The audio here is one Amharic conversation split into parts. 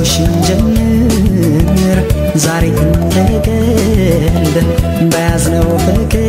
አይዞሽን ጀምር ዛሬ እንደ ቀልድ በያዝነው ፍቅር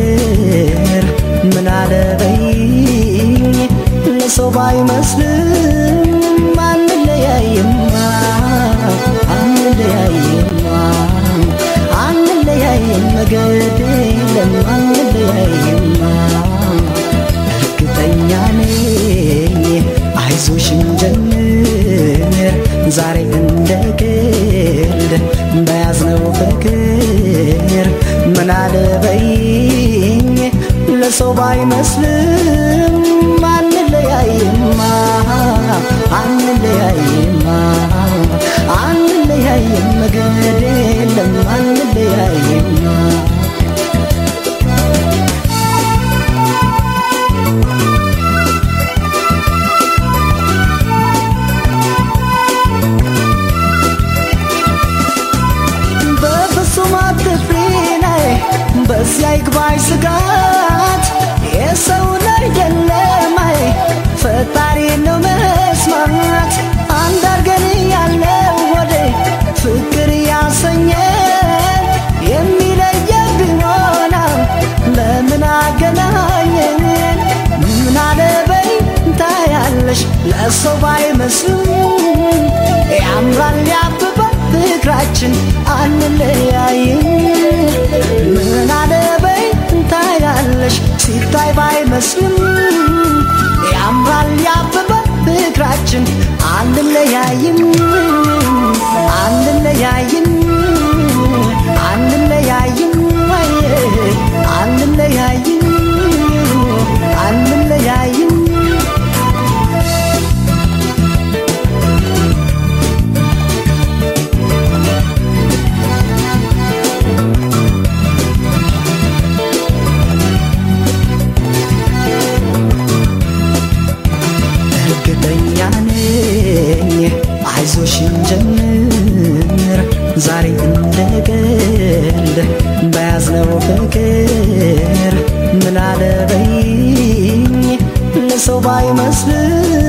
ፍቅር ምን አለበይኝ ለሰው ባይመስልም ይግባኝ ስጋት የሰውን አይደለም አይ ፈጣሪ ነው መስማት። አንድ አርገን ያለው ወደ ፍቅር ያሰኘን የሚለየብን ሆና ለምን አገናኘን? ምን አለበይ ታያለሽ? ለሰው ባይመስሉም ሲታይ ባይመስልም ያምራል ያብባል ፍቅራችን አንለያይም በያዝነው ፍቅር ምን አለበይኝ ለሰው ባይመስልም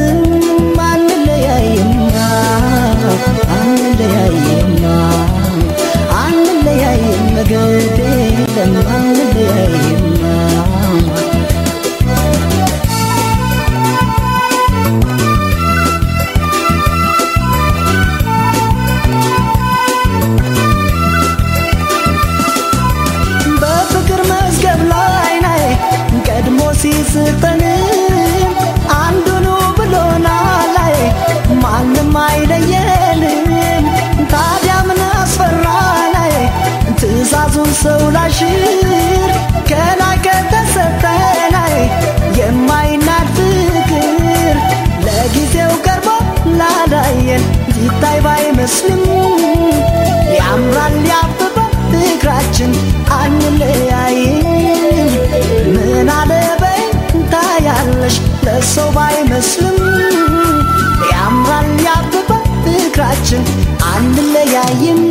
ከላይ ከተሰጠ ላይ የማይናድ ፍቅር ለጊዜው ቀርቦ ላላየን ቢታይ ባይመስልም ያምራል ያበባ ፍቅራችን አንለያይም። ምን አለ ለሰው ባይመስልም ያምራል ያበባ ፍቅራችን አንለያይም።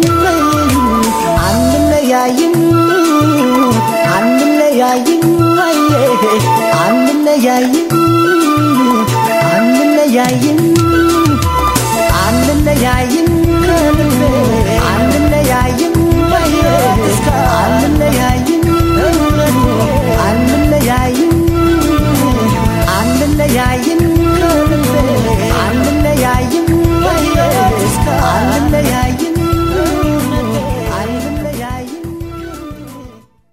አንለያይም